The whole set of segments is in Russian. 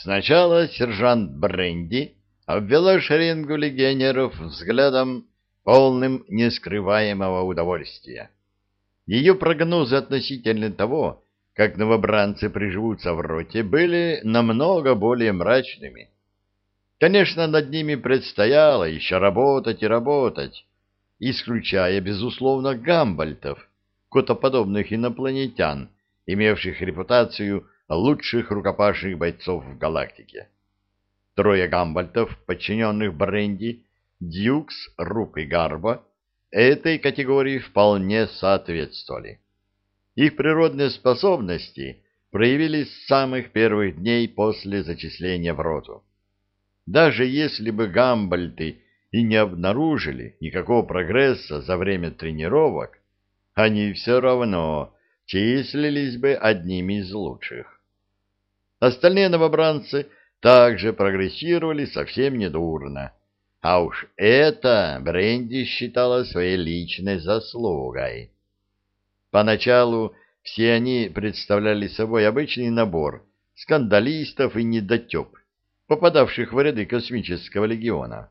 Сначала сержант Бренди обвела шеренгу легионеров взглядом, полным нескрываемого удовольствия. Ее прогнозы относительно того, как новобранцы приживутся в роте, были намного более мрачными. Конечно, над ними предстояло еще работать и работать, исключая, безусловно, гамбальтов, котоподобных инопланетян, имевших репутацию лучших рукопашных бойцов в галактике. Трое гамбальтов, подчиненных Бренди, Дьюкс, Рук и Гарба, этой категории вполне соответствовали. Их природные способности проявились с самых первых дней после зачисления в роту. Даже если бы гамбальты и не обнаружили никакого прогресса за время тренировок, они все равно числились бы одними из лучших. Остальные новобранцы также прогрессировали совсем недурно, а уж это Бренди считала своей личной заслугой. Поначалу все они представляли собой обычный набор скандалистов и недотеп, попадавших в ряды космического легиона.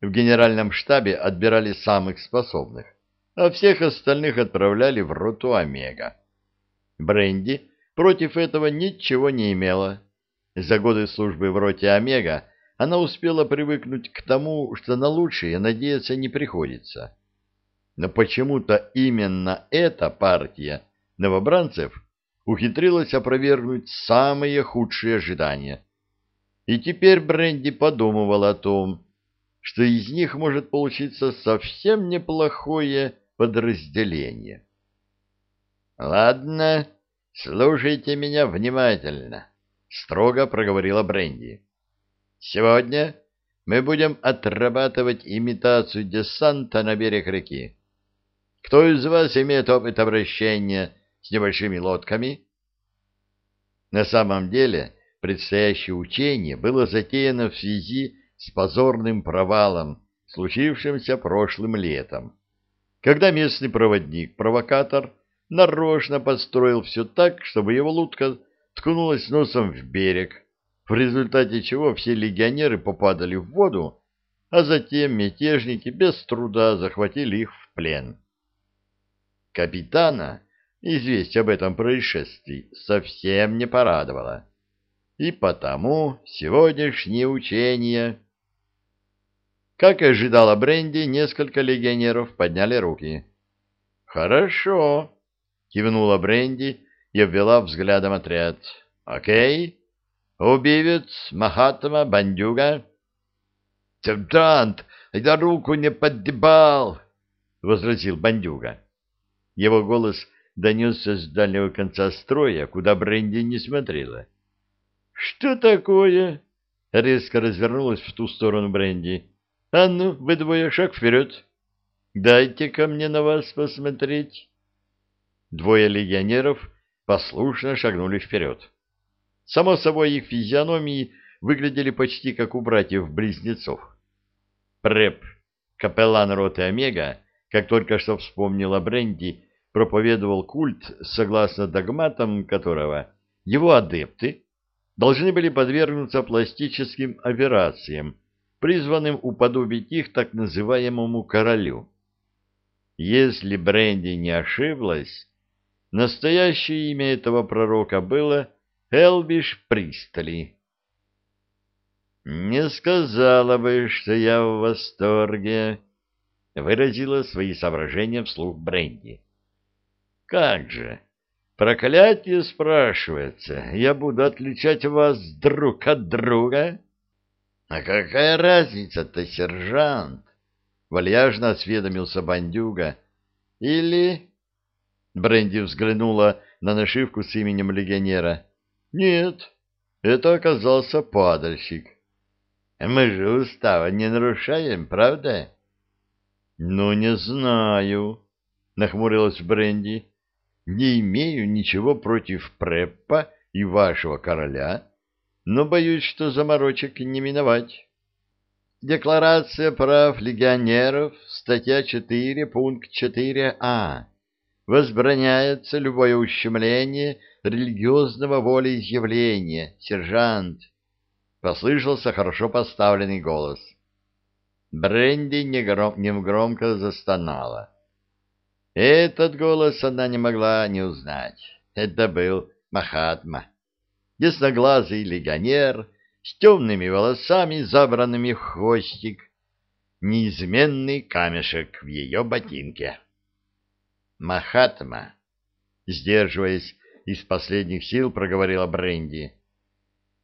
В генеральном штабе отбирали самых способных, а всех остальных отправляли в роту Омега. Бренди против этого ничего не имела. За годы службы в роте Омега она успела привыкнуть к тому, что на лучшее надеяться не приходится. Но почему-то именно эта партия новобранцев ухитрилась опровергнуть самые худшие ожидания. И теперь Бренди подумывал о том, что из них может получиться совсем неплохое подразделение. «Ладно, слушайте меня внимательно», — строго проговорила Бренди. Сегодня мы будем отрабатывать имитацию десанта на берег реки. Кто из вас имеет опыт обращения с небольшими лодками? На самом деле, предстоящее учение было затеяно в связи с позорным провалом, случившимся прошлым летом, когда местный проводник-провокатор нарочно подстроил все так, чтобы его лодка ткнулась носом в берег, в результате чего все легионеры попадали в воду, а затем мятежники без труда захватили их в плен. Капитана известие об этом происшествии совсем не порадовало, и потому сегодняшнее учение... Как и ожидала Бренди, несколько легионеров подняли руки. «Хорошо», — кивнула Бренди и обвела взглядом отряд. «Окей, Убивец, Махатма, бандюга. Сержант, я руку не поддебал, возразил бандюга. Его голос донесся с дальнего конца строя, куда Бренди не смотрела. Что такое? Резко развернулась в ту сторону Бренди. А ну, вы двое шаг вперед. Дайте-ка мне на вас посмотреть. Двое легионеров послушно шагнули вперед. Само собой, их физиономии выглядели почти как у братьев-близнецов. Преп, капеллан роты Омега, как только что вспомнила Бренди, проповедовал культ, согласно догматам которого его адепты должны были подвергнуться пластическим операциям, призванным уподобить их так называемому королю. Если Бренди не ошиблась, настоящее имя этого пророка было Элбиш Пристали. «Не сказала бы, что я в восторге», — выразила свои соображения вслух Бренди. «Как же! Проклятие спрашивается. Я буду отличать вас друг от друга?» «А какая разница-то, сержант?» — вальяжно осведомился бандюга. «Или...» — Бренди взглянула на нашивку с именем легионера. Нет, это оказался падальщик. Мы же устава не нарушаем, правда? Ну, не знаю, нахмурилась Бренди. Не имею ничего против Преппа и вашего короля, но боюсь, что заморочек не миновать. Декларация прав легионеров, статья 4, пункт 4а. Возбраняется любое ущемление религиозного волеизъявления, сержант!» — послышался хорошо поставленный голос. Бренди негром, негромко застонала. Этот голос она не могла не узнать. Это был Махатма, ясноглазый легионер с темными волосами, забранными в хвостик, неизменный камешек в ее ботинке. Махатма, сдерживаясь из последних сил, проговорила Бренди.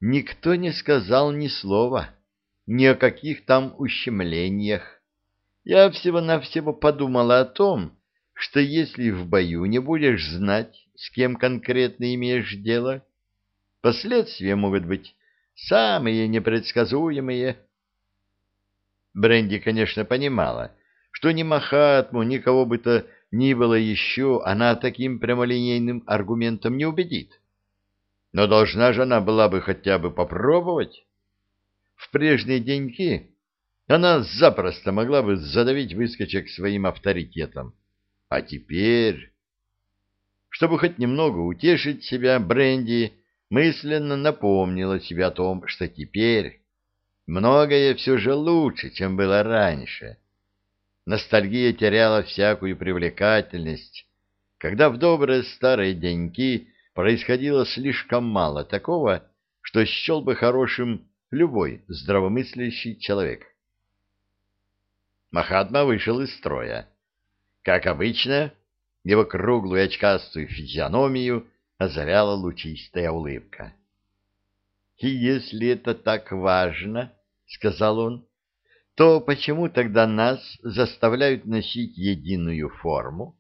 Никто не сказал ни слова, ни о каких там ущемлениях. Я всего-навсего подумала о том, что если в бою не будешь знать, с кем конкретно имеешь дело, последствия могут быть самые непредсказуемые. Бренди, конечно, понимала, что ни Махатму, ни кого бы то ни было еще, она таким прямолинейным аргументом не убедит. Но должна же она была бы хотя бы попробовать. В прежние деньки она запросто могла бы задавить выскочек своим авторитетом. А теперь... Чтобы хоть немного утешить себя, Бренди мысленно напомнила себе о том, что теперь многое все же лучше, чем было раньше. Ностальгия теряла всякую привлекательность, когда в добрые старые деньки происходило слишком мало такого, что счел бы хорошим любой здравомыслящий человек. Махатма вышел из строя. Как обычно, его круглую очкастую физиономию озаряла лучистая улыбка. «И если это так важно, — сказал он, — то почему тогда нас заставляют носить единую форму?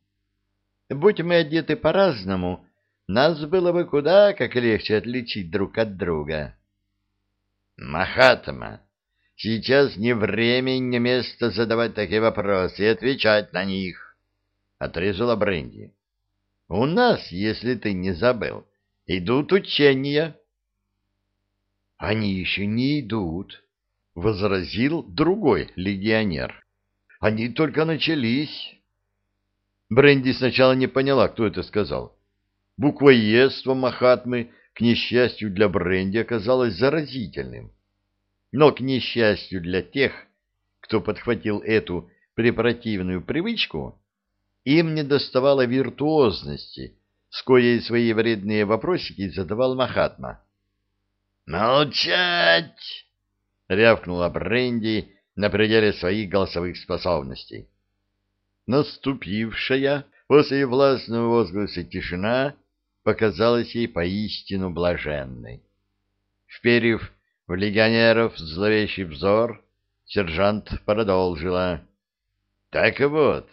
Будь мы одеты по-разному, нас было бы куда как легче отличить друг от друга». «Махатма, сейчас не время и не место задавать такие вопросы и отвечать на них отрезала Бренди. У нас, если ты не забыл, идут учения. Они еще не идут, возразил другой легионер. Они только начались. Бренди сначала не поняла, кто это сказал. Буквоедство Махатмы, к несчастью для Бренди, оказалось заразительным. Но, к несчастью для тех, кто подхватил эту препротивную привычку, им не доставало виртуозности, с коей свои вредные вопросики задавал Махатма. «Молчать!» — рявкнула Бренди на пределе своих голосовых способностей. Наступившая после властного возгласа тишина показалась ей поистину блаженной. Вперев в легионеров зловещий взор, сержант продолжила. «Так вот,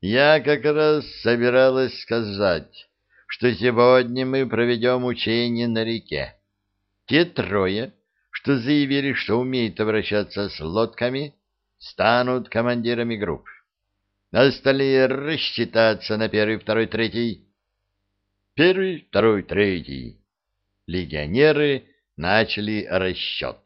я как раз собиралась сказать, что сегодня мы проведем учение на реке. Те трое, что заявили, что умеют обращаться с лодками, станут командирами групп. Остальные рассчитаться на первый, второй, третий. Первый, второй, третий. Легионеры начали расчет.